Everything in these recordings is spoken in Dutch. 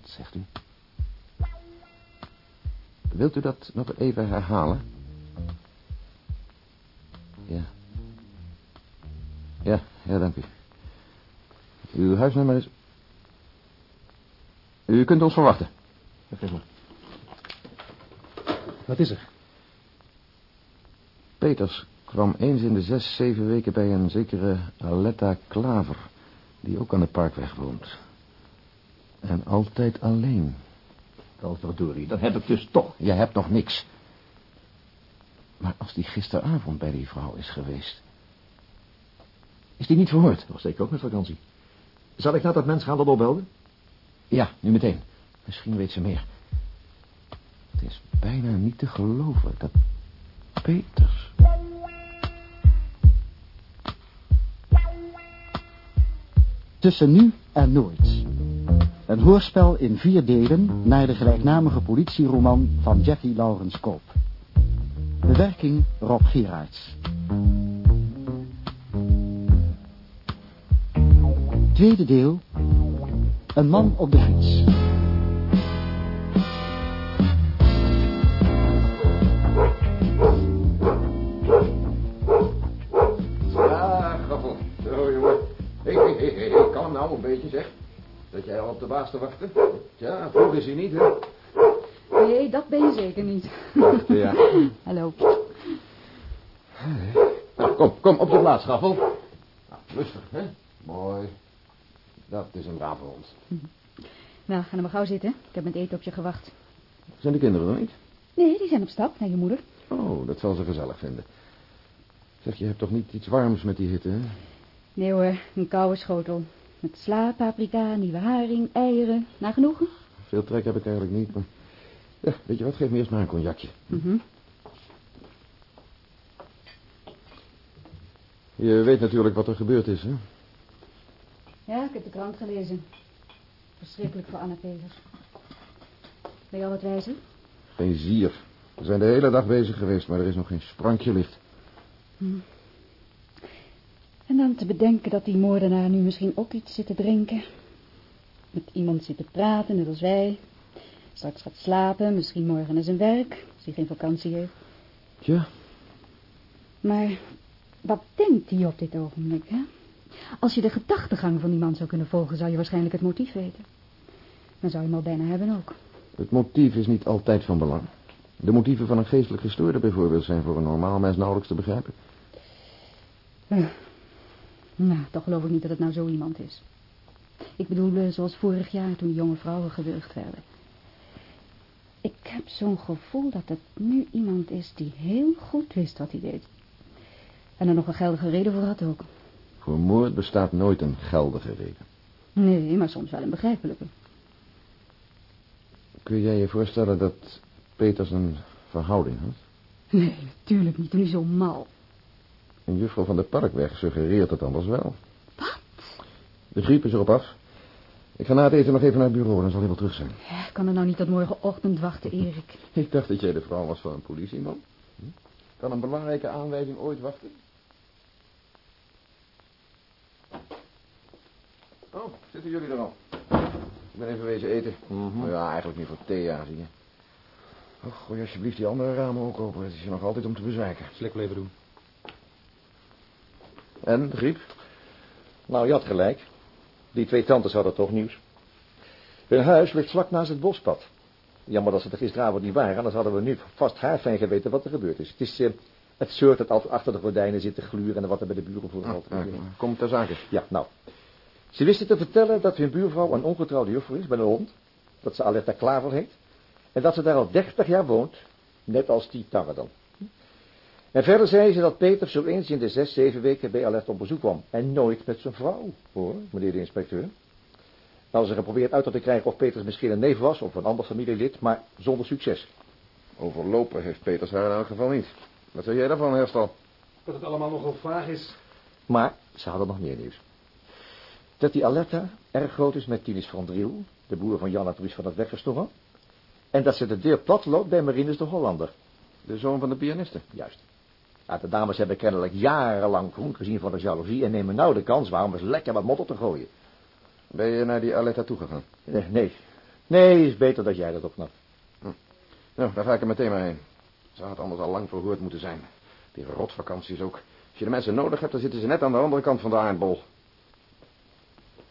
Wat zegt u? Wilt u dat nog even herhalen? Ja. Ja, ja, dank u. Uw huisnummer is... U kunt ons verwachten. Wat is er? Peters kwam eens in de zes, zeven weken bij een zekere Aletta Klaver... die ook aan de Parkweg woont. En altijd alleen. Oh, verdorie, dan heb ik dus toch... Je hebt nog niks. Maar als die gisteravond bij die vrouw is geweest... Is die niet verhoord? Was zeker ook met vakantie. Zal ik naar dat mens gaan dat opbelde? Ja, nu meteen. Misschien weet ze meer. Het is bijna niet te geloven dat Peters... Tussen nu en nooit. Een hoorspel in vier delen naar de gelijknamige politieroman van Jackie Laurens Koop. Bewerking Rob Gerards. Tweede deel. Een man op de fiets. Ja, grappel. Zo, jongen. Hé, hé, kalm nou een beetje, zeg. Dat jij al op de baas te wachten. Ja, vroeg is hij niet, hè? Nee, dat ben je zeker niet. Ja. Hallo. Nou, kom, kom, op de plaats. Nou, rustig, hè? Mooi. Dat is een brave hond. Nou, ga dan maar gauw zitten. Ik heb met eten op je gewacht. Zijn de kinderen er niet? Nee, die zijn op stap naar je moeder. Oh, dat zal ze gezellig vinden. Zeg, je hebt toch niet iets warms met die hitte, hè? Nee hoor, een koude schotel. Met sla, paprika, nieuwe haring, eieren. Nagenoegen? Veel trek heb ik eigenlijk niet, maar... Ja, weet je wat, geef me eerst maar een cognacje. Mhm. Je weet natuurlijk wat er gebeurd is, hè? Ja, ik heb de krant gelezen. Verschrikkelijk voor Anne Peters. Ben je al wat wijzer? Geen zier. We zijn de hele dag bezig geweest, maar er is nog geen sprankje licht. En dan te bedenken dat die moordenaar nu misschien ook iets zit te drinken. Met iemand zit te praten, net als wij. Straks gaat slapen, misschien morgen naar zijn werk, als hij geen vakantie heeft. Tja, Maar wat denkt hij op dit ogenblik, hè? Als je de gedachtegang van die man zou kunnen volgen, zou je waarschijnlijk het motief weten. Dan zou je hem al bijna hebben ook. het motief is niet altijd van belang. De motieven van een geestelijk gestoorde bijvoorbeeld zijn voor een normaal mens nauwelijks te begrijpen. Nou, toch geloof ik niet dat het nou zo iemand is. Ik bedoel, eh, zoals vorig jaar toen jonge vrouwen gewurgd werden. Ik heb zo'n gevoel dat het nu iemand is die heel goed wist wat hij deed. En er nog een geldige reden voor had ook. Voor moord bestaat nooit een geldige reden. Nee, maar soms wel een begrijpelijke. Kun jij je voorstellen dat Peters een verhouding had? Nee, natuurlijk niet. Toen hij zo mal. Een juffrouw van de Parkweg suggereert het anders wel. Wat? De griep is erop af. Ik ga na het eten nog even naar het bureau, dan zal hij wel terug zijn. Ja, ik kan er nou niet tot morgenochtend wachten, Erik. Ik dacht dat jij de vrouw was van een politieman. Hm? Kan een belangrijke aanwijzing ooit wachten? Oh, zitten jullie er al? Ik ben even wezen eten. Nou ja, eigenlijk niet voor Thea, zie je. Oh, gooi alsjeblieft die andere ramen ook open. Het is je nog altijd om te bezwijken. Slik wel even doen. En, de griep? Nou, je had gelijk. Die twee tantes hadden toch nieuws. Hun huis ligt vlak naast het bospad. Jammer dat ze er gisteravond niet waren, anders hadden we nu vast haarfijn geweten wat er gebeurd is. Het is eh, het soort dat altijd achter de gordijnen zit te gluren en wat er bij de buren voor Ah, altijd ah, gebeurt. kom ter zake. Ja, nou. Ze wisten te vertellen dat hun buurvrouw een ongetrouwde juffrouw is bij een hond. Dat ze Aletta Klaver heet. En dat ze daar al 30 jaar woont. Net als die Tarre dan. En verder zei ze dat Peter zo eens in de zes, zeven weken bij Aletta op bezoek kwam. En nooit met zijn vrouw, hoor, meneer de inspecteur. Nou, ze geprobeerd uit te krijgen of Peters misschien een neef was of een ander familielid, maar zonder succes. Overlopen heeft Peters haar in elk geval niet. Wat zeg jij daarvan, Herstal? Dat het allemaal nogal vaag is. Maar ze hadden nog meer nieuws. Dat die Aletta erg groot is met Tinus van Driel, de boer van Jan Truus van het Weggestorven. En dat ze de deur plat loopt bij Marinus de Hollander. De zoon van de pianiste. Juist. Ja, de dames hebben kennelijk jarenlang groen gezien van de jaloezie en nemen nou de kans waar om eens lekker wat modder te gooien. Ben je naar die Aletta toegegaan? Nee, nee, Nee, is beter dat jij dat opknapt. Nou, daar ga ik er meteen maar heen. Zou het anders al lang verhoord moeten zijn. Die rotvakanties ook. Als je de mensen nodig hebt, dan zitten ze net aan de andere kant van de aardbol.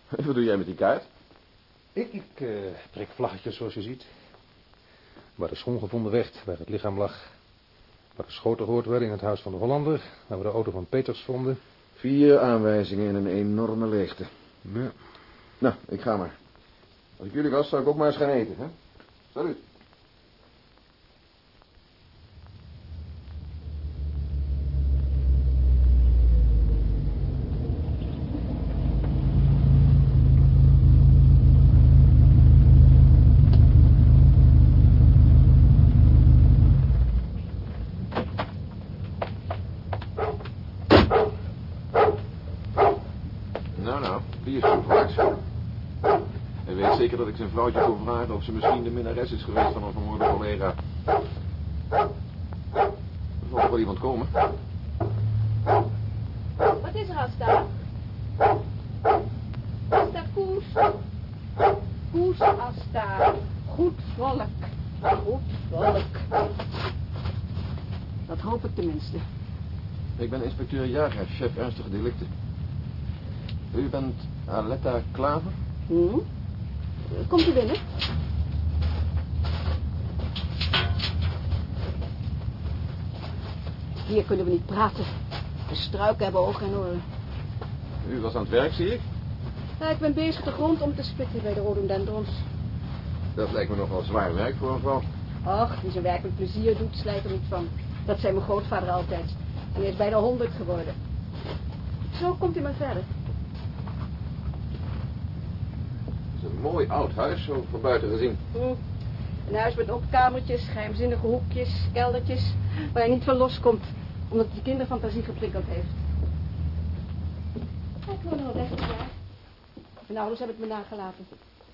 Wat doe jij met die kaart? Ik, ik eh, trek vlaggetjes zoals je ziet. Waar de schoen gevonden werd, waar het lichaam lag. Waar de schoten gehoord werden in het huis van de Hollander. Waar we de auto van Peters vonden. Vier aanwijzingen in een enorme leegte. Ja. Nou, ik ga maar. Als ik jullie was, zou ik ook maar eens gaan eten, hè? Salut. Nou, nou, die is goed vlaks. Hij weet zeker dat ik zijn vrouwtje voor vragen of ze misschien de minnares is geweest van een vermoorde collega. Er zal toch wel iemand komen? Wat is er, Asta? Asta Koes. Koes, Asta. Goed volk. Goed volk. Dat hoop ik tenminste. Ik ben inspecteur Jager, chef ernstige delicten. U bent Aletta Klaver? Hm? Komt u binnen? Hier kunnen we niet praten. De struiken hebben ogen en oren. U was aan het werk, zie ik. Ja, ik ben bezig de grond om te spitten bij de rhododendrons. Dat lijkt me nogal zwaar werk voor een vrouw. Och, wie zijn werk met plezier doet, slijt er niet van. Dat zei mijn grootvader altijd. En hij is bijna honderd geworden. Zo komt u maar verder. Het is een mooi oud huis, zo van buiten gezien. Een huis met opkamertjes, geheimzinnige hoekjes, keldertjes... waar hij niet van loskomt, omdat de kinderfantasie geprikkeld heeft. Ik woon er al 30 jaar. Mijn ouders hebben het me nagelaten.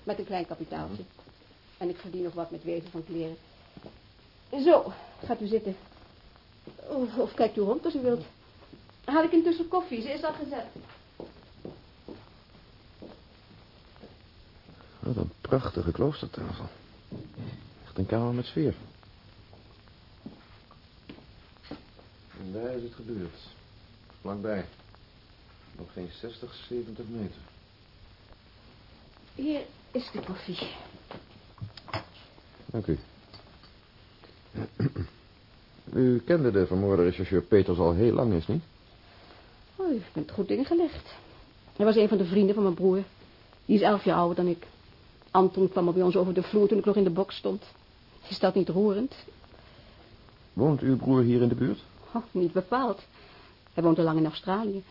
Met een klein kapitaaltje. En ik verdien nog wat met weven van kleren. Zo, gaat u zitten. Of, of kijkt u rond als u wilt. Haal ik intussen koffie, ze is al gezet. Wat een prachtige kloostertafel. Echt een kamer met sfeer. En daar is het gebeurd. Vlakbij. Nog geen 60, 70 meter. Hier is de koffie. Dank u. U kende de vermoorde rechercheur Peters al heel lang, is niet? Oh, u bent goed ingelegd. Hij was een van de vrienden van mijn broer. Die is elf jaar ouder dan ik. Anton kwam er bij ons over de vloer toen ik nog in de box stond. Is dat niet roerend? Woont uw broer hier in de buurt? Oh, niet bepaald. Hij woont al lang in Australië.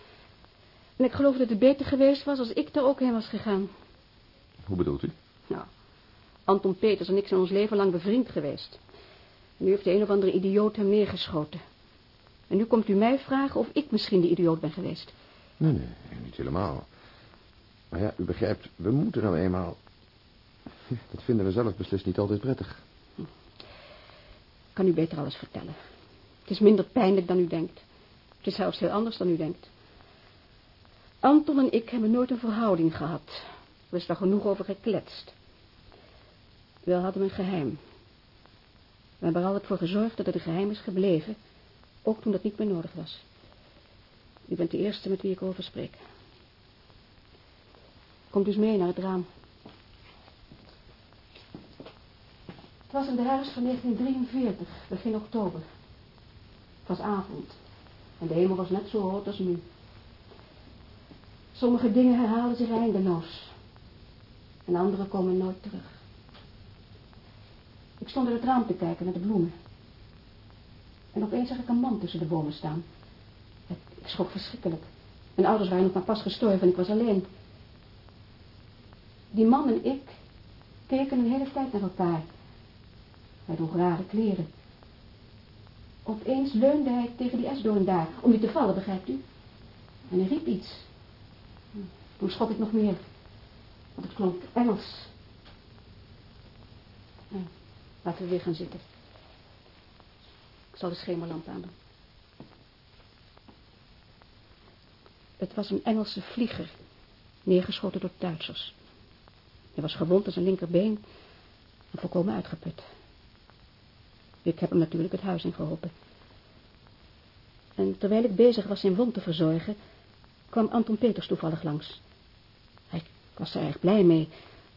En ik geloof dat het beter geweest was als ik daar ook heen was gegaan. Hoe bedoelt u? Nou, Anton Peters en ik zijn ons leven lang bevriend geweest. En nu heeft de een of andere idioot hem neergeschoten. En nu komt u mij vragen of ik misschien de idioot ben geweest. Nee, nee, niet helemaal. Maar ja, u begrijpt, we moeten nou eenmaal... Dat vinden we zelf beslist niet altijd prettig. Ik kan u beter alles vertellen. Het is minder pijnlijk dan u denkt. Het is zelfs heel anders dan u denkt. Anton en ik hebben nooit een verhouding gehad. Er is daar genoeg over gekletst. We hadden een geheim. We hebben er altijd voor gezorgd dat het een geheim is gebleven. Ook toen dat niet meer nodig was. U bent de eerste met wie ik over spreek. Kom dus mee naar het raam. Het was in de herfst van 1943, begin oktober. Het was avond. En de hemel was net zo rood als nu. Sommige dingen herhalen zich eindeloos. En andere komen nooit terug. Ik stond uit het raam te kijken naar de bloemen. En opeens zag ik een man tussen de bomen staan. Ik schrok verschrikkelijk. Mijn ouders waren nog maar pas gestorven en ik was alleen. Die man en ik keken een hele tijd naar elkaar. Hij droeg rare kleren. Opeens leunde hij tegen die esdoorn daar, om niet te vallen, begrijpt u? En hij riep iets. Toen schrok ik nog meer, want het klonk Engels. Nou, laten we weer gaan zitten. Ik zal de schemerlamp aandoen. Het was een Engelse vlieger, neergeschoten door Duitsers. Hij was gewond aan zijn linkerbeen Volkomen uitgeput. Ik heb hem natuurlijk het huis in geholpen. En terwijl ik bezig was zijn wond te verzorgen, kwam Anton Peters toevallig langs. Ik was er erg blij mee,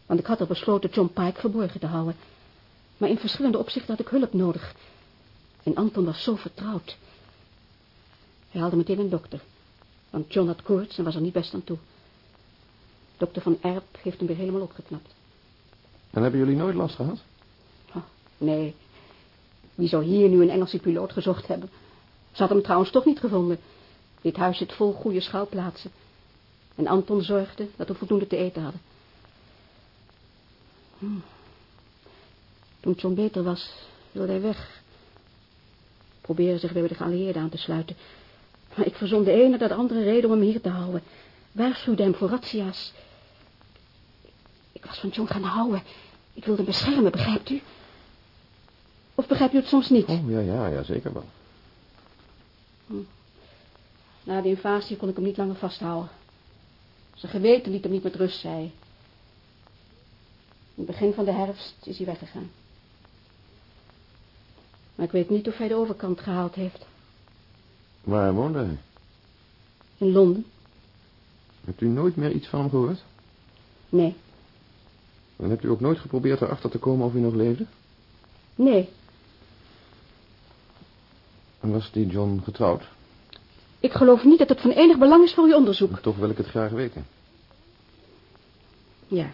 want ik had al besloten John Pike verborgen te houden. Maar in verschillende opzichten had ik hulp nodig. En Anton was zo vertrouwd. Hij haalde meteen een dokter, want John had koorts en was er niet best aan toe. Dokter van Erp heeft hem weer helemaal opgeknapt. En hebben jullie nooit last gehad? Oh, nee, wie zou hier nu een Engelse piloot gezocht hebben? Ze had hem trouwens toch niet gevonden. Dit huis zit vol goede schouwplaatsen. En Anton zorgde dat we voldoende te eten hadden. Hm. Toen John beter was, wilde hij weg. Probeerde zich weer bij de geallieerden aan te sluiten. Maar ik verzon de ene naar de andere reden om hem hier te houden. Waarschuwde hem voor razzia's. Ik was van John gaan houden. Ik wilde hem beschermen, begrijpt u? Of begrijpt u het soms niet? Oh, ja, ja, ja, zeker wel. Hm. Na de invasie kon ik hem niet langer vasthouden. Zijn geweten liet hem niet met rust, zei hij. In het begin van de herfst is hij weggegaan. Maar ik weet niet of hij de overkant gehaald heeft. Waar woonde hij? In Londen? Hebt u nooit meer iets van hem gehoord? Nee. En hebt u ook nooit geprobeerd erachter te komen of hij nog leefde? Nee. En was die John getrouwd? Ik geloof niet dat het van enig belang is voor uw onderzoek. Toch wil ik het graag weten. Ja.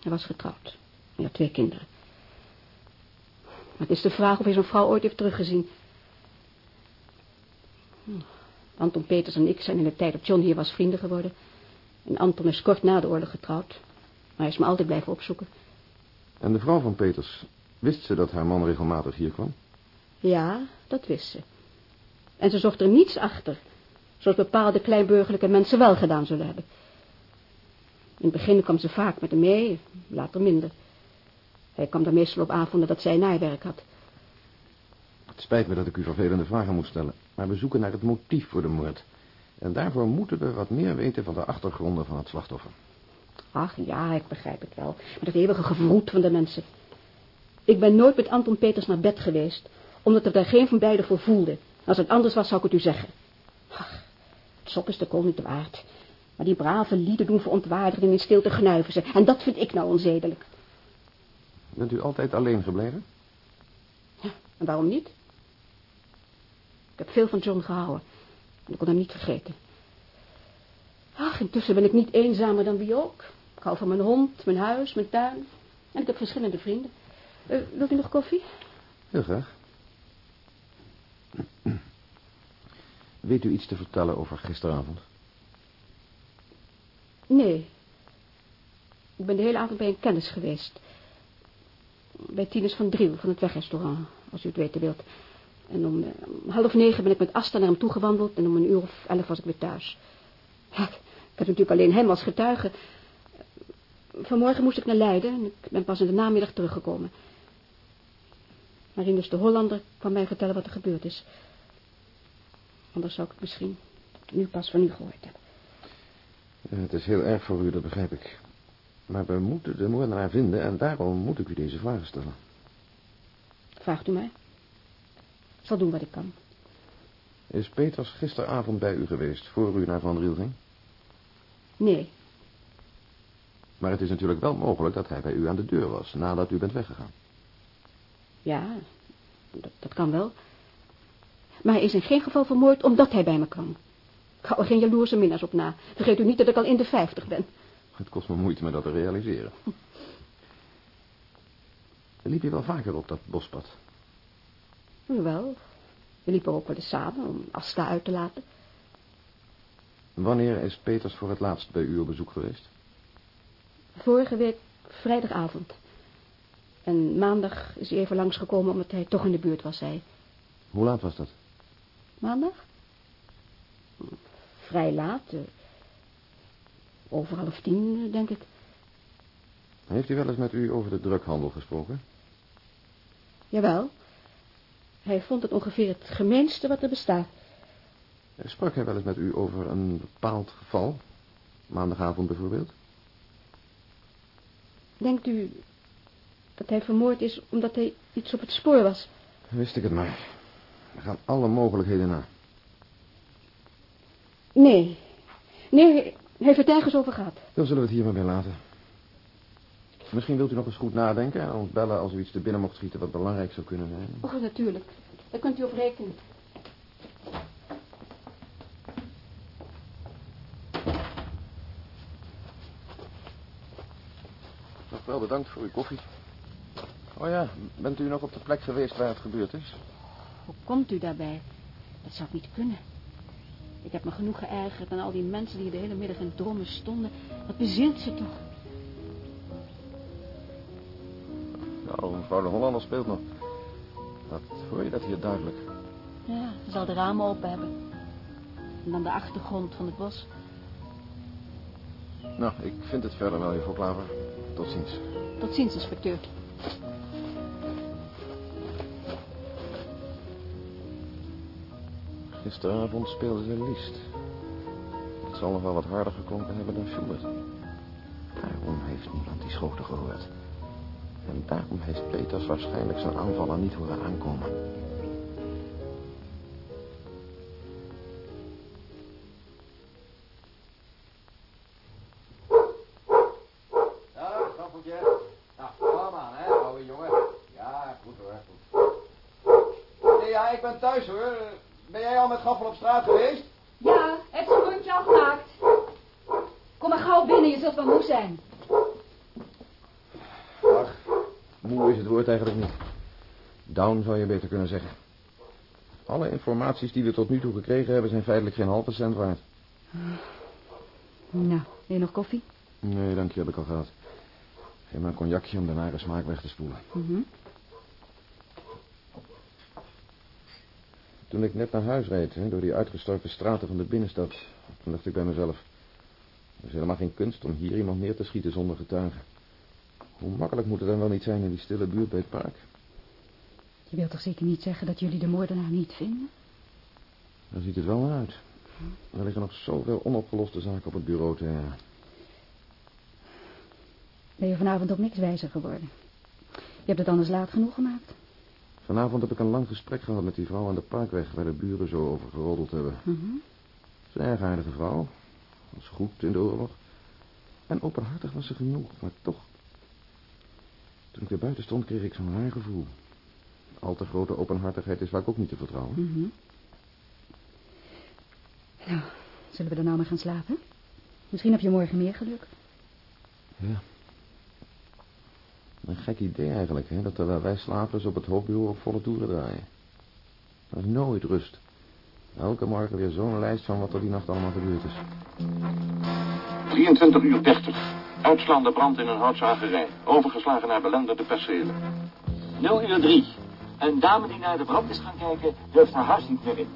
Hij was getrouwd. Hij had twee kinderen. Maar het is de vraag of hij zijn vrouw ooit heeft teruggezien. Hm. Anton Peters en ik zijn in de tijd dat John hier was vrienden geworden. En Anton is kort na de oorlog getrouwd. Maar hij is me altijd blijven opzoeken. En de vrouw van Peters, wist ze dat haar man regelmatig hier kwam? Ja, dat wist ze. En ze zocht er niets achter. Zoals bepaalde kleinburgerlijke mensen wel gedaan zullen hebben. In het begin kwam ze vaak met hem mee, later minder. Hij kwam daar meestal op avonden dat zij naaiwerk had. Het spijt me dat ik u vervelende vragen moet stellen, maar we zoeken naar het motief voor de moord. En daarvoor moeten we wat meer weten van de achtergronden van het slachtoffer. Ach ja, ik begrijp het wel. Maar dat eeuwige gevroed van de mensen. Ik ben nooit met Anton Peters naar bed geweest, omdat er daar geen van beiden voor voelde. Als het anders was, zou ik het u zeggen. Ach, het sop is de kool niet waard. Maar die brave lieden doen verontwaardigd en in stilte gnuiven ze. En dat vind ik nou onzedelijk. Bent u altijd alleen gebleven? Ja, en waarom niet? Ik heb veel van John gehouden. En ik kon hem niet vergeten. Ach, intussen ben ik niet eenzamer dan wie ook. Ik hou van mijn hond, mijn huis, mijn tuin. En ik heb verschillende vrienden. Uh, wilt u nog koffie? Heel graag. Weet u iets te vertellen over gisteravond? Nee. Ik ben de hele avond bij een kennis geweest. Bij Tinus van Driel van het wegrestaurant, als u het weten wilt. En om uh, half negen ben ik met Asta naar hem toegewandeld en om een uur of elf was ik weer thuis. Ik heb natuurlijk alleen hem als getuige. Vanmorgen moest ik naar Leiden en ik ben pas in de namiddag teruggekomen. Marinus de Hollander kwam mij vertellen wat er gebeurd is. Anders zou ik het misschien nu pas van u gehoord hebben. Ja, het is heel erg voor u, dat begrijp ik. Maar we moeten de moordenaar vinden en daarom moet ik u deze vragen stellen. Vraagt u mij? Ik zal doen wat ik kan. Is Peters gisteravond bij u geweest, voor u naar Van Riel ging? Nee. Maar het is natuurlijk wel mogelijk dat hij bij u aan de deur was, nadat u bent weggegaan. Ja, dat, dat kan wel. Maar hij is in geen geval vermoord omdat hij bij me kwam. Ik hou er geen jaloerse minnaars op na. Vergeet u niet dat ik al in de vijftig ben. Het kost me moeite me dat te realiseren. Liep je wel vaker op dat bospad? Jawel. We liepen ook wel eens samen om Asta uit te laten. Wanneer is Peters voor het laatst bij u op bezoek geweest? Vorige week vrijdagavond. En maandag is hij even langsgekomen omdat hij toch in de buurt was, zei Hoe laat was dat? Maandag? Vrij laat. eh, Over half tien, denk ik. Heeft hij wel eens met u over de drughandel gesproken? Jawel. Hij vond het ongeveer het gemeenste wat er bestaat. Sprak hij wel eens met u over een bepaald geval? Maandagavond bijvoorbeeld? Denkt u... Dat hij vermoord is omdat hij iets op het spoor was. Wist ik het maar. We gaan alle mogelijkheden na. Nee. Nee, heeft het ergens over gehad. Dan zullen we het hier maar bij laten. Misschien wilt u nog eens goed nadenken en ons bellen als u iets te binnen mocht schieten wat belangrijk zou kunnen zijn. Oh, natuurlijk. Daar kunt u op rekenen. Nog wel bedankt voor uw koffie. Oh ja, bent u nog op de plek geweest waar het gebeurd is? Hoe komt u daarbij? Dat zou niet kunnen. Ik heb me genoeg geërgerd aan al die mensen die de hele middag in drommen stonden. Wat bezielt ze toch? Nou, mevrouw de Hollander speelt nog. Wat hoor je dat hier duidelijk? Ja, ze zal de ramen open hebben. En dan de achtergrond van het bos. Nou, ik vind het verder wel, juffrouw Klaver. Tot ziens. Tot ziens, inspecteur. Gisteravond speelde ze liefst. Het zal nog wel wat harder geklonken hebben dan Schubert. Daarom heeft niemand die schoten gehoord. En daarom heeft Peters waarschijnlijk zijn aanvaller niet horen aankomen. Informaties die we tot nu toe gekregen hebben zijn feitelijk geen halve cent waard. Nou, wil je nog koffie? Nee, dank je, heb ik al gehad. Geef maar een cognacje om de nare smaak weg te spoelen. Mhm. Toen ik net naar huis reed, hè, door die uitgestorven straten van de binnenstad, toen dacht ik bij mezelf... Het is helemaal geen kunst om hier iemand neer te schieten zonder getuigen. Hoe makkelijk moet het dan wel niet zijn in die stille buurt bij het park? Je wilt toch zeker niet zeggen dat jullie de moordenaar niet vinden? Daar ziet het wel naar uit. Er liggen nog zoveel onopgeloste zaken op het bureau te... Ben je vanavond op niks wijzer geworden? Je hebt het anders laat genoeg gemaakt. Vanavond heb ik een lang gesprek gehad met die vrouw aan de parkweg... waar de buren zo over geroddeld hebben. Mhm. Het is een erg aardige vrouw. Was goed in de oorlog. En openhartig was ze genoeg, maar toch... Toen ik weer buiten stond, kreeg ik zo'n raar gevoel. Al te grote openhartigheid is vaak ook niet te vertrouwen. Mhm. Nou, zullen we dan nou maar gaan slapen? Misschien heb je morgen meer geluk. Ja. Een gek idee eigenlijk, hè? Dat terwijl wij slapers op het hoofdbureau op volle toeren draaien. Er is nooit rust. Elke morgen weer zo'n lijst van wat er die nacht allemaal gebeurd is. 23 uur 30. Uitslaande brand in een houtzagerij. Overgeslagen naar belendende percelen. 0 uur 3. Een dame die naar de brand is gaan kijken, durft haar huis niet meer in.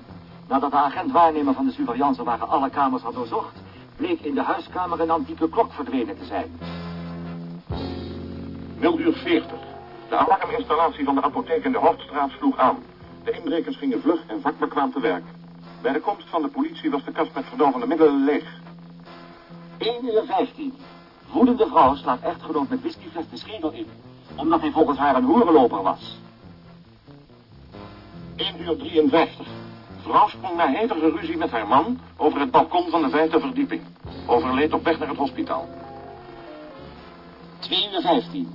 Nadat de agent waarnemer van de surveillance waar alle kamers had doorzocht, bleek in de huiskamer een antieke klok verdwenen te zijn. 0 uur 40. De alarminstallatie van de apotheek in de Hoofdstraat sloeg aan. De inbrekers gingen vlug en vakbekwaam te werk. Bij de komst van de politie was de kast met verdovende middelen leeg. 1 uur 15. Woedende vrouw slaat echtgenoot met whiskyfles de schedel in, omdat hij volgens haar een hoerenloper was. 1 uur 53. Vrouw sprong na hevige ruzie met haar man over het balkon van de vijfde verdieping. Overleed op weg naar het hospitaal. 2 uur 15.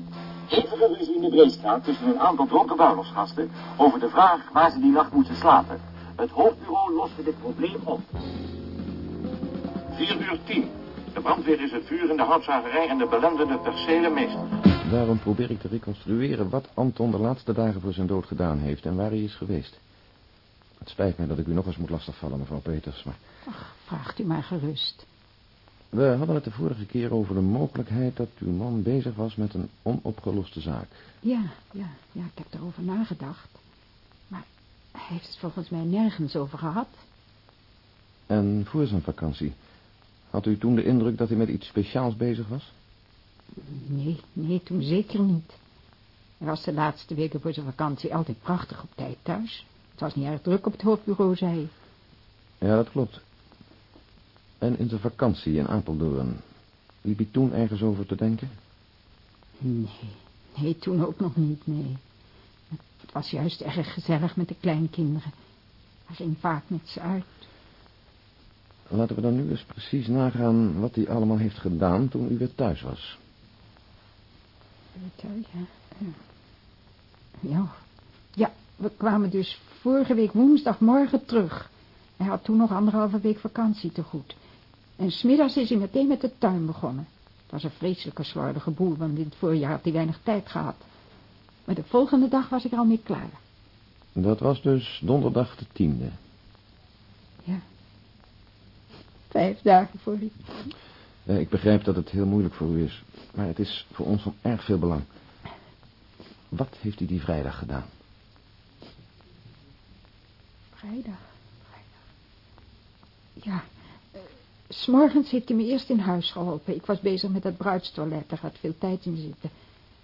Hevige ruzie in de Breestraat tussen een aantal dronken bruiloftsgasten over de vraag waar ze die nacht moesten slapen. Het hoofdbureau loste dit probleem op. 4 uur 10. De brandweer is het vuur in de houtzagerij en de belendende percelen meester. Daarom probeer ik te reconstrueren wat Anton de laatste dagen voor zijn dood gedaan heeft en waar hij is geweest. Het spijt me dat ik u nog eens moet lastigvallen, mevrouw Peters, maar... Vraagt u maar gerust. We hadden het de vorige keer over de mogelijkheid dat uw man bezig was met een onopgeloste zaak. Ja, ja, ja, ik heb erover nagedacht. Maar hij heeft het volgens mij nergens over gehad. En voor zijn vakantie, had u toen de indruk dat hij met iets speciaals bezig was? Nee, nee, toen zeker niet. Hij was de laatste weken voor zijn vakantie altijd prachtig op tijd thuis. Het was niet erg druk op het hoofdbureau, zei hij. Ja, dat klopt. En in zijn vakantie in Apeldoorn, liep hij toen ergens over te denken? Nee, Nee, toen ook nog niet, nee. Het was juist erg gezellig met de kleinkinderen. Hij ging vaak met ze uit. Laten we dan nu eens precies nagaan wat hij allemaal heeft gedaan toen u weer thuis was. Ja. Ja. Ja, we kwamen dus vorige week woensdagmorgen terug. Hij had toen nog anderhalve week vakantie te goed. En smiddags is hij meteen met de tuin begonnen. Het was een vreselijke slordige boel, want in het voorjaar had hij weinig tijd gehad. Maar de volgende dag was ik er al mee klaar. Dat was dus donderdag de tiende. Ja. Vijf dagen voor u. Eh, ik begrijp dat het heel moeilijk voor u is, maar het is voor ons van erg veel belang. Wat heeft u die vrijdag gedaan? Vrijdag, vrijdag. Ja, uh, s'morgens heeft hij me eerst in huis geholpen. Ik was bezig met het bruidstoilet, daar gaat veel tijd in zitten.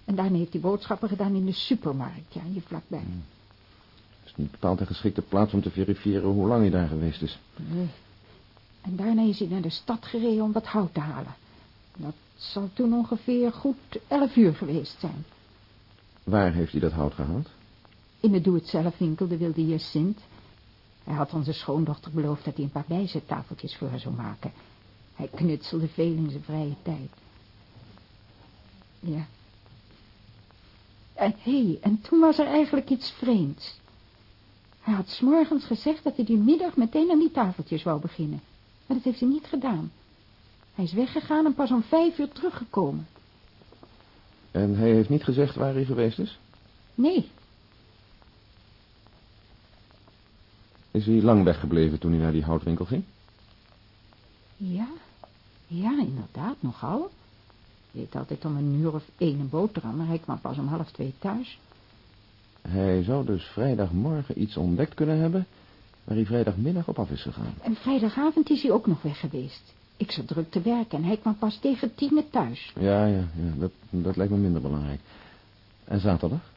En daarna heeft hij boodschappen gedaan in de supermarkt, ja, hier vlakbij. Hmm. Het is niet bepaald een geschikte plaats om te verifiëren hoe lang hij daar geweest is. Nee. En daarna is hij naar de stad gereden om wat hout te halen. Dat zal toen ongeveer goed elf uur geweest zijn. Waar heeft hij dat hout gehaald? In de doe-het-zelf winkel, de wilde Sint. Hij had onze schoondochter beloofd dat hij een paar bijzettafeltjes voor haar zou maken. Hij knutselde veel in zijn vrije tijd. Ja. En hé, hey, en toen was er eigenlijk iets vreemds. Hij had s'morgens gezegd dat hij die middag meteen aan die tafeltjes wou beginnen. Maar dat heeft hij niet gedaan. Hij is weggegaan en pas om vijf uur teruggekomen. En hij heeft niet gezegd waar hij geweest is? Nee. Is hij lang weggebleven toen hij naar die houtwinkel ging? Ja, ja, inderdaad, nogal. Hij eet altijd om een uur of één een boterham, maar hij kwam pas om half twee thuis. Hij zou dus vrijdagmorgen iets ontdekt kunnen hebben... waar hij vrijdagmiddag op af is gegaan. En vrijdagavond is hij ook nog weg geweest. Ik zat druk te werken en hij kwam pas tegen tien thuis. Ja, ja, ja dat, dat lijkt me minder belangrijk. En zaterdag?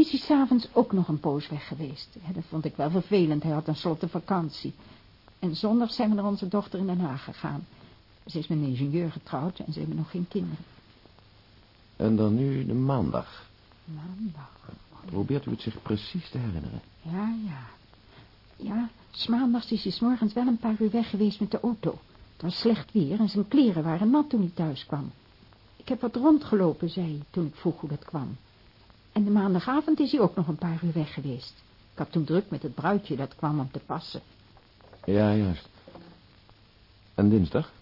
Is hij s'avonds ook nog een poos weg geweest. dat vond ik wel vervelend, hij had een slotte vakantie. En zondag zijn we naar onze dochter in Den Haag gegaan. Ze is met een ingenieur getrouwd en ze hebben nog geen kinderen. En dan nu de maandag. Maandag. Probeert u het zich precies te herinneren? Ja, ja. Ja, s maandags is hij s morgens wel een paar uur weg geweest met de auto. Het was slecht weer en zijn kleren waren nat toen hij thuis kwam. Ik heb wat rondgelopen, zei hij, toen ik vroeg hoe dat kwam. En de maandagavond is hij ook nog een paar uur weg geweest. Ik had toen druk met het bruidje dat kwam om te passen. Ja, juist. En dinsdag?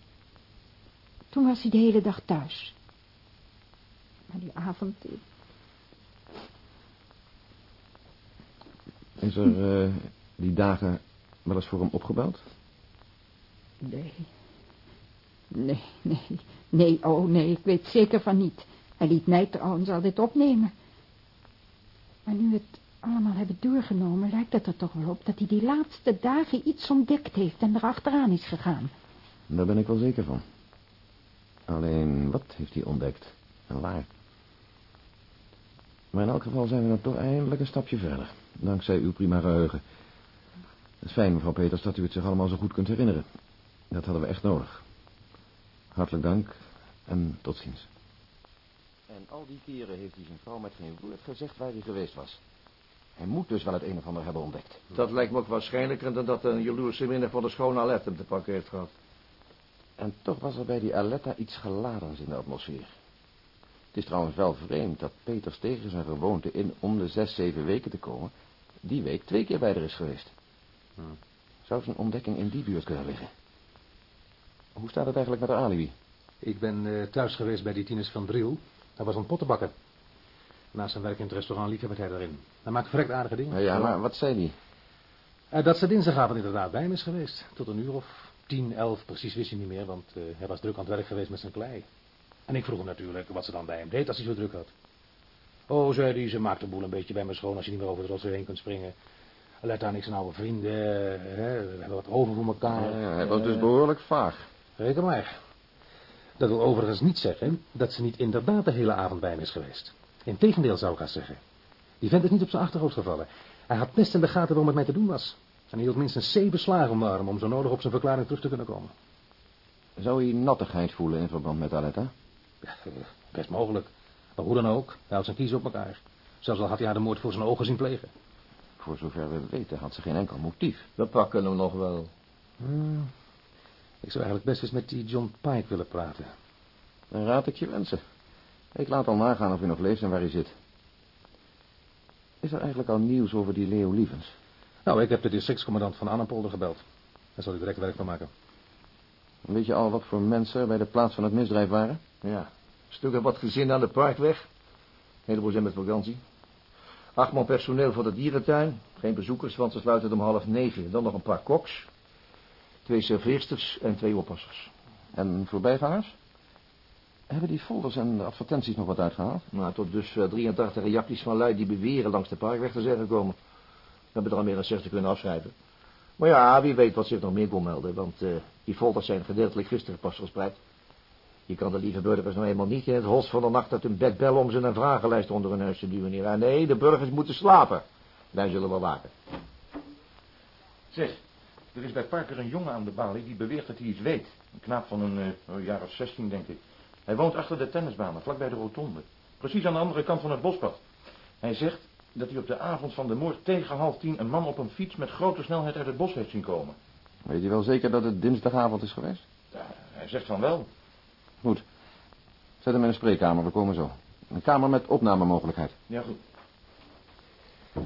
Toen was hij de hele dag thuis. Maar die avond... Is er uh, die dagen wel eens voor hem opgebeld? Nee. Nee, nee, nee, oh nee, ik weet zeker van niet. Hij liet mij trouwens altijd opnemen. Maar nu het allemaal hebben doorgenomen, lijkt het er toch wel op dat hij die laatste dagen iets ontdekt heeft en erachteraan is gegaan. Daar ben ik wel zeker van. Alleen, wat heeft hij ontdekt? En waar? Maar in elk geval zijn we dan toch eindelijk een stapje verder. Dankzij uw prima geheugen. Het is fijn, mevrouw Peters, dat u het zich allemaal zo goed kunt herinneren. Dat hadden we echt nodig. Hartelijk dank en tot ziens. En al die keren heeft hij zijn vrouw met geen woord gezegd waar hij geweest was. Hij moet dus wel het een of ander hebben ontdekt. Dat lijkt me ook waarschijnlijker dan dat een jaloerse minne voor de schone Aletta hem te pakken heeft gehad. En toch was er bij die Aletta iets geladens in de atmosfeer. Het is trouwens wel vreemd dat Peters tegen zijn gewoonte in om de zes, zeven weken te komen... die week twee keer bij er is geweest. Hm. Zou zijn ontdekking in die buurt kunnen liggen? Hoe staat het eigenlijk met de alibi? Ik ben uh, thuis geweest bij die Tines van Driel. Hij was een pottenbakker. Naast zijn werk in het restaurant Lieke werd hij erin. Hij maakt verrekt aardige dingen. Ja, maar wat zei hij? Uh, dat ze dinsdagavond inderdaad bij hem is geweest. Tot een uur of tien, elf, precies wist hij niet meer, want uh, hij was druk aan het werk geweest met zijn klei. En ik vroeg hem natuurlijk wat ze dan bij hem deed als hij zo druk had. Oh, zei hij, ze maakt de boel een beetje bij me schoon als je niet meer over de rotsen heen kunt springen. Let aan, ik zijn oude vrienden, hè, we hebben wat over voor elkaar. Ja, hij was dus behoorlijk vaag. Reken maar. Dat wil overigens niet zeggen dat ze niet inderdaad de hele avond bij hem is geweest. Integendeel zou ik haar zeggen. Die vent is niet op zijn achterhoofd gevallen. Hij had best in de gaten wat met mij te doen was. En hij hield minstens zeven slagen om de arm om zo nodig op zijn verklaring terug te kunnen komen. Zou hij nattigheid voelen in verband met Aletta? Ja, best mogelijk. Maar hoe dan ook, hij houdt zijn kiezen op elkaar. Zelfs al had hij haar de moord voor zijn ogen zien plegen. Voor zover we weten had ze geen enkel motief. We pakken hem nog wel. Hmm. Ik zou eigenlijk best eens met die John Pike willen praten. Dan raad ik je wensen. Ik laat al nagaan of hij nog leeft en waar hij zit. Is er eigenlijk al nieuws over die Leo Lievens? Nou, ik heb de districtscommandant van Annapolder gebeld. Daar zal hij direct werk van maken. Weet je al wat voor mensen er bij de plaats van het misdrijf waren? Ja, stuk en wat gezinnen aan de parkweg. Een heleboel zijn met vakantie. Acht man personeel voor de dierentuin. Geen bezoekers, want ze sluiten om half negen. Dan nog een paar koks. Twee serveersters en twee oppassers. En voorbijgangers? Hebben die folders en advertenties nog wat uitgehaald? Nou, tot dus 83 reacties van lui die beweren langs de parkweg te zijn gekomen. We hebben er al meer dan 60 kunnen afschrijven. Maar ja, wie weet wat zich nog meer kon melden, want uh, die folders zijn gedeeltelijk gisteren pas verspreid. Je kan de lieve burgers nou eenmaal niet in het holst van de nacht uit hun bed bellen om ze een vragenlijst onder hun huis te duwen. Nee, de burgers moeten slapen. Wij zullen wel waken. Zeg, er is bij Parker een jongen aan de balie die beweert dat hij iets weet. Een knaap van een uh, jaar of 16, denk ik. Hij woont achter de tennisbanen, vlakbij de rotonde. Precies aan de andere kant van het bospad. Hij zegt dat hij op de avond van de moord tegen half tien een man op een fiets met grote snelheid uit het bos heeft zien komen. Weet je wel zeker dat het dinsdagavond is geweest? Ja, hij zegt van wel. Goed. Zet hem in een spreekkamer, we komen zo. Een kamer met opnamemogelijkheid. Ja, goed.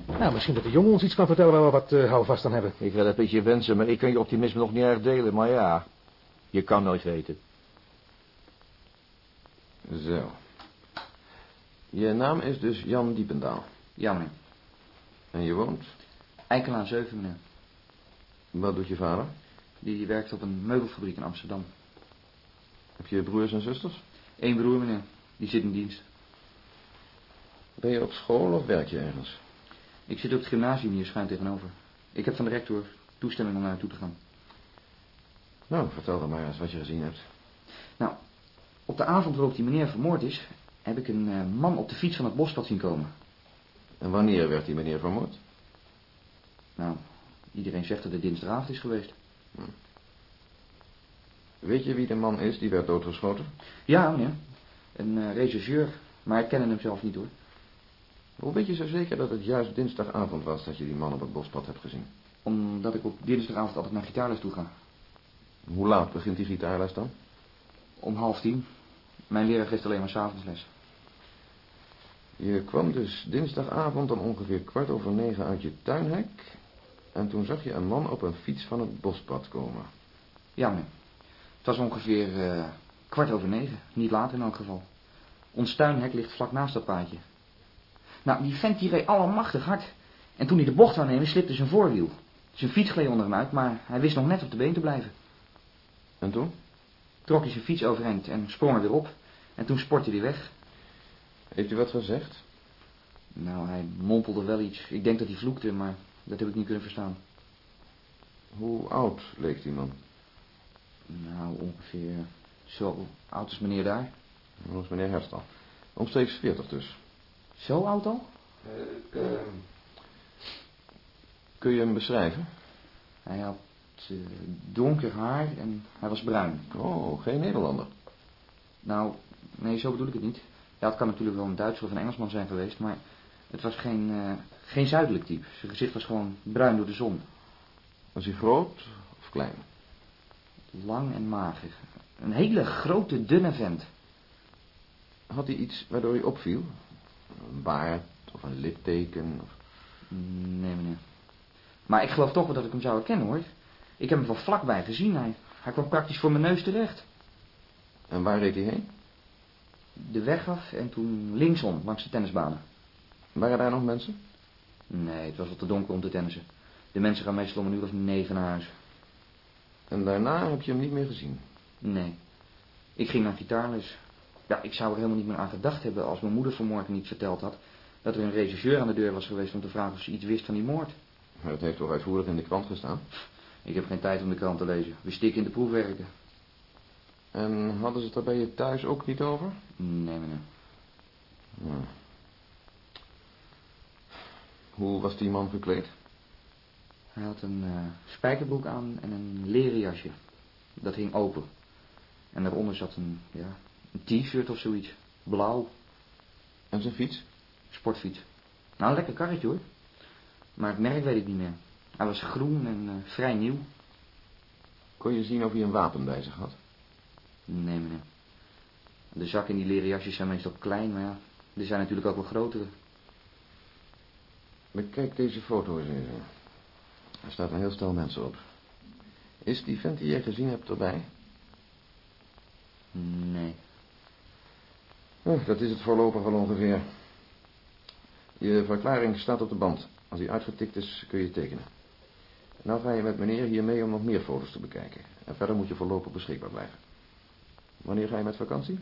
Nou, misschien dat de jongen ons iets kan vertellen waar we wat uh, houvast aan hebben. Ik wil het beetje wensen, maar ik kan je optimisme nog niet erg delen. Maar ja, je kan nooit weten. Zo. Je naam is dus Jan Diependaal. Ja, meneer. En je woont? Eikelaan 7, meneer. Wat doet je vader? Die werkt op een meubelfabriek in Amsterdam. Heb je broers en zusters? Eén broer, meneer. Die zit in dienst. Ben je op school of werk je ergens? Ik zit op het gymnasium hier schuin tegenover. Ik heb van de rector toestemming om naartoe te gaan. Nou, vertel dan maar eens wat je gezien hebt. Nou, op de avond waarop die meneer vermoord is... heb ik een uh, man op de fiets van het bospad zien komen. En wanneer werd die meneer vermoord? Nou, iedereen zegt dat het dinsdagavond is geweest. Hm. Weet je wie de man is die werd doodgeschoten? Ja, meneer. Een uh, rechercheur, maar ik ken hem zelf niet hoor. Hoe weet je zo zeker dat het juist dinsdagavond was dat je die man op het bospad hebt gezien? Omdat ik op dinsdagavond altijd naar gitaarles toe ga. Hoe laat begint die gitaarles dan? Om half tien. Mijn leraar geeft alleen maar s'avonds les. Je kwam dus dinsdagavond om ongeveer kwart over negen uit je tuinhek... en toen zag je een man op een fiets van het bospad komen. Ja, meneer. Het was ongeveer uh, kwart over negen. Niet laat in elk geval. Ons tuinhek ligt vlak naast dat paadje. Nou, die vent die reed allemachtig hard. En toen hij de bocht wou nemen, slipte zijn voorwiel. Zijn fiets gleed onder hem uit, maar hij wist nog net op de been te blijven. En toen? Trok hij zijn fiets overeind en sprong er weer op. En toen sportte hij weg. Heeft hij wat gezegd? Nou, hij mompelde wel iets. Ik denk dat hij vloekte, maar dat heb ik niet kunnen verstaan. Hoe oud leek die man? Nou, ongeveer zo oud als meneer daar. Dat is meneer Herstal. Omstreeks 40 dus. Zo oud al? Uh, uh, kun je hem beschrijven? Hij had uh, donker haar en hij was bruin. Oh, geen Nederlander. Nou, nee, zo bedoel ik het niet. Ja, het kan natuurlijk wel een Duitser of een Engelsman zijn geweest, maar het was geen, uh, geen zuidelijk type. Zijn gezicht was gewoon bruin door de zon. Was hij groot of klein? Lang en mager. Een hele grote, dunne vent. Had hij iets waardoor hij opviel? Een baard of een litteken? Of... Nee, meneer. Maar ik geloof toch wel dat ik hem zou herkennen, hoor. Ik heb hem van vlakbij gezien. Hij, hij kwam praktisch voor mijn neus terecht. En waar reed hij heen? De weg af en toen linksom, langs de tennisbanen. Waren daar nog mensen? Nee, het was al te donker om te tennissen. De mensen gaan meestal om een uur of negen naar huis. En daarna heb je hem niet meer gezien? Nee. Ik ging naar gitaarles. Ja, ik zou er helemaal niet meer aan gedacht hebben als mijn moeder vanmorgen niet verteld had... dat er een regisseur aan de deur was geweest om te vragen of ze iets wist van die moord. Maar dat heeft toch uitvoerig in de krant gestaan? Ik heb geen tijd om de krant te lezen. We stikken in de proefwerken. En hadden ze het er bij je thuis ook niet over? Nee, meneer. Ja. Hoe was die man gekleed? Hij had een uh, spijkerbroek aan en een leren jasje. Dat hing open. En daaronder zat een, ja, een t-shirt of zoiets. Blauw. En zijn fiets? Sportfiets. Nou, een lekker karretje hoor. Maar het merk weet ik niet meer. Hij was groen en eh, vrij nieuw. Kon je zien of hij een wapen bij zich had? Nee, meneer. De zakken in die leren jasjes zijn meestal klein, maar ja, er zijn natuurlijk ook wel grotere. Bekijk deze foto eens even. Er staat een heel stel mensen op. Is die vent die jij gezien hebt erbij? Nee. Dat is het voorlopig wel ongeveer. Je verklaring staat op de band. Als die uitgetikt is, kun je tekenen. Nou ga je met meneer hier mee om nog meer foto's te bekijken. En verder moet je voorlopig beschikbaar blijven. Wanneer ga je met vakantie?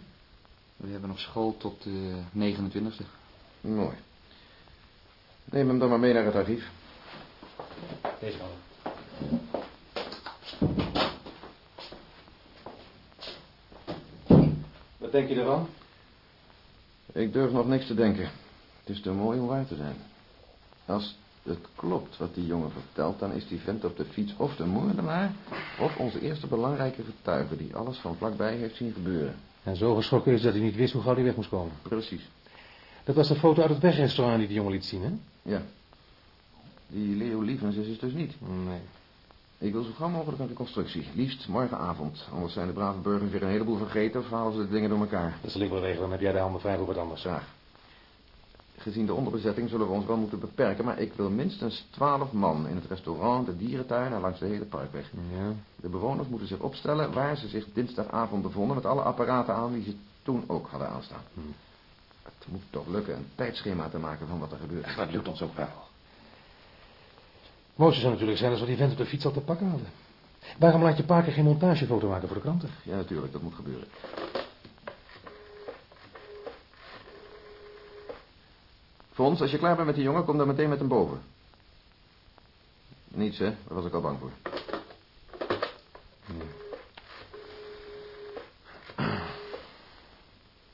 We hebben nog school tot de 29e. Mooi. Neem hem dan maar mee naar het archief. Deze man. Wat denk je ervan? Ik durf nog niks te denken. Het is te mooi om waar te zijn. Als het klopt wat die jongen vertelt, dan is die vent op de fiets of de moordenaar... of onze eerste belangrijke getuige die alles van vlakbij heeft zien gebeuren. En zo geschrokken is dat hij niet wist hoe gauw hij weg moest komen. Precies. Dat was de foto uit het wegrestaurant die de jongen liet zien, hè? Ja. Die Leo Lievens is het dus niet. Nee. Ik wil zo gauw mogelijk een reconstructie. Liefst morgenavond. Anders zijn de brave burgers weer een heleboel vergeten... of halen ze de dingen door elkaar. Dat zal ik wel regelen, dan heb jij de handen vrij voor wat anders. Graag. Gezien de onderbezetting zullen we ons wel moeten beperken... maar ik wil minstens twaalf man in het restaurant, de dierentuin... en langs de hele parkweg. Ja. De bewoners moeten zich opstellen waar ze zich dinsdagavond bevonden... met alle apparaten aan die ze toen ook hadden aanstaan. Hm. Het moet toch lukken een tijdschema te maken van wat er gebeurt. Dat lukt ons ook wel. Mooiste zou natuurlijk zijn als we die vent op de fiets al te pakken hadden. Waarom laat je Parker geen montagefoto maken voor de kranten? Ja, natuurlijk, dat moet gebeuren. Fons, als je klaar bent met die jongen, kom dan meteen met hem boven. Niets, hè? Daar was ik al bang voor.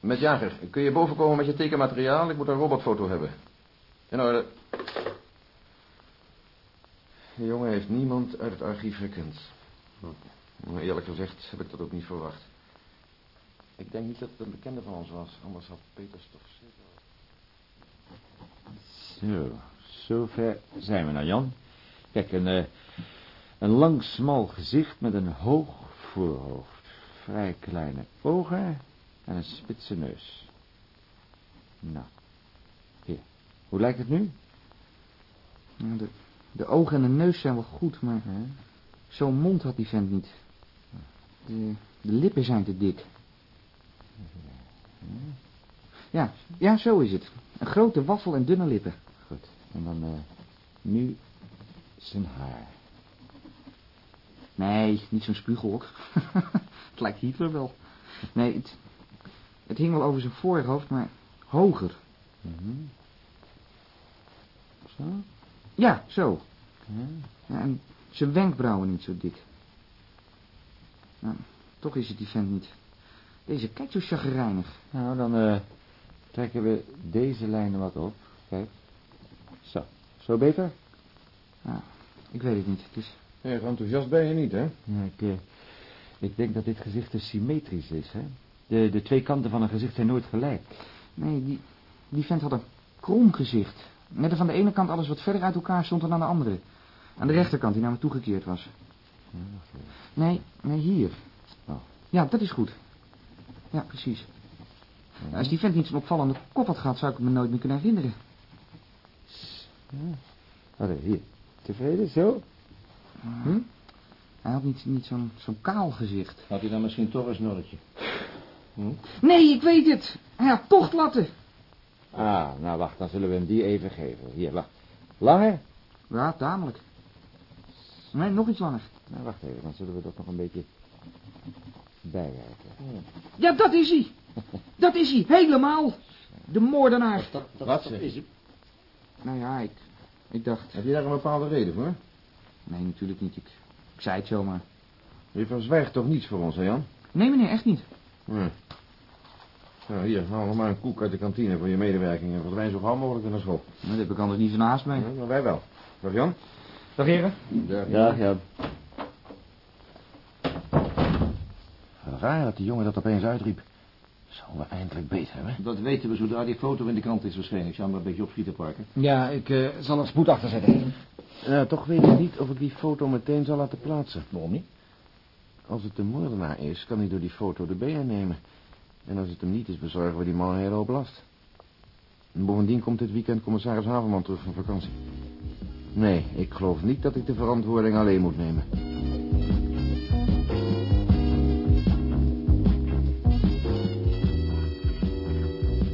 Met Jager, kun je boven komen met je tekenmateriaal? Ik moet een robotfoto hebben. In orde. De jongen heeft niemand uit het archief gekend. Maar eerlijk gezegd heb ik dat ook niet verwacht. Ik denk niet dat het een bekende van ons was, anders had Peters toch. Zo, zover zijn we nou, Jan. Kijk, een, eh, een lang, smal gezicht met een hoog voorhoofd. Vrij kleine ogen en een spitse neus. Nou, hier. Hoe lijkt het nu? Nou, De, de ogen en de neus zijn wel goed, maar zo'n mond had die vent niet. De, de lippen zijn te dik. Ja, ja, zo is het. Een grote waffel en dunne lippen. Goed, en dan eh, nu zijn haar. Nee, niet zo'n spuughok. het lijkt Hitler wel. Nee, het, het hing wel over zijn voorhoofd, maar hoger. Mhm. Zo? Ja, zo. Ja. En zijn wenkbrauwen niet zo dik. Nou, toch is het die vent niet. Deze kijkt zo chagrijnig. Nou, dan eh, trekken we deze lijnen wat op. Kijk. Zo. Zo beter? Ja, ik weet het niet. Het is... Erg enthousiast ben je niet, hè? Ja, ik, eh, ik denk dat dit gezicht dus symmetrisch is, hè? De, de twee kanten van een gezicht zijn nooit gelijk. Nee, die, die vent had een krom gezicht. Net of aan de ene kant alles wat verder uit elkaar stond dan aan de andere. Aan de rechterkant, die naar me toegekeerd was. Nee, nee, hier. Oh. Ja, dat is goed. Ja, precies. Als die vent niet zo'n opvallende kop had gehad, zou ik me nooit meer kunnen herinneren. Ja. Hier. Tevreden, zo? Hm? Hij had niet, niet zo'n zo'n kaal gezicht. Had hij dan misschien toch een snorretje? Nee, ik weet het. Hij had tochtlatten. Ah, nou wacht, dan zullen we hem die even geven. Hier, wacht. Langer? Ja, tamelijk. Nee, nog iets langer. Nou, wacht even, dan zullen we dat nog een beetje bijwerken. Ja, dat is hij. Dat is hij, helemaal. De moordenaar. Wat zeg je? Nou ja, ik, ik dacht... Heb je daar een bepaalde reden voor? Nee, natuurlijk niet. Ik, ik zei het zomaar. Je verzwijgt toch niets voor ons, hè Jan? Nee, meneer, echt niet. Ja. Nou, hier, haal nog maar een koek uit de kantine voor je medewerking en verdwijn zo gauw mogelijk naar school. Dat heb ik anders niet van haast mee. Ja, maar wij wel. Dag Jan. Dag, heren. Ja, ja. Raar dat die jongen dat opeens uitriep. Zullen we eindelijk beter hebben? Dat weten we zodra die foto in de krant is verschenen. Ik zou maar een beetje opschieten, Parker. Ja, ik eh, zal er spoed achter zetten. Ja, toch weet ik niet of ik die foto meteen zal laten plaatsen. Waarom niet? Als het de moordenaar is, kan hij door die foto de BN nemen. En als het hem niet is, bezorgen we die man een hele last. En bovendien komt dit weekend commissaris Haverman terug van vakantie. Nee, ik geloof niet dat ik de verantwoording alleen moet nemen.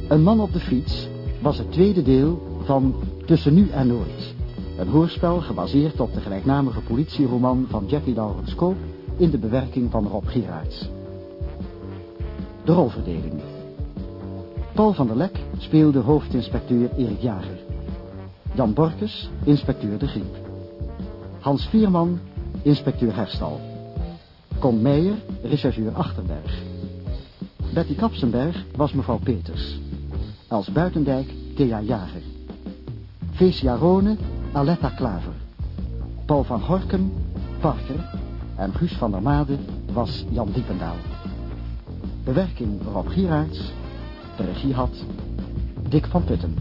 Een man op de fiets was het tweede deel van Tussen nu en nooit. Een hoorspel gebaseerd op de gelijknamige politieroman van Jackie Lawrence in de bewerking van Rob Gieraerts. De rolverdeling. Paul van der Lek speelde hoofdinspecteur Erik Jager. Jan Borkes, inspecteur De Griep. Hans Vierman, inspecteur Herstal. Con Meijer, rechercheur Achterberg. Betty Kapsenberg was mevrouw Peters. Als Buitendijk, Thea Jager. Feesia Rone, Aletta Klaver. Paul van Horken, Parker. En Guus van der Made was Jan Diependaal. Bewerking Rob Gieraerts. De regie had Dick van Putten.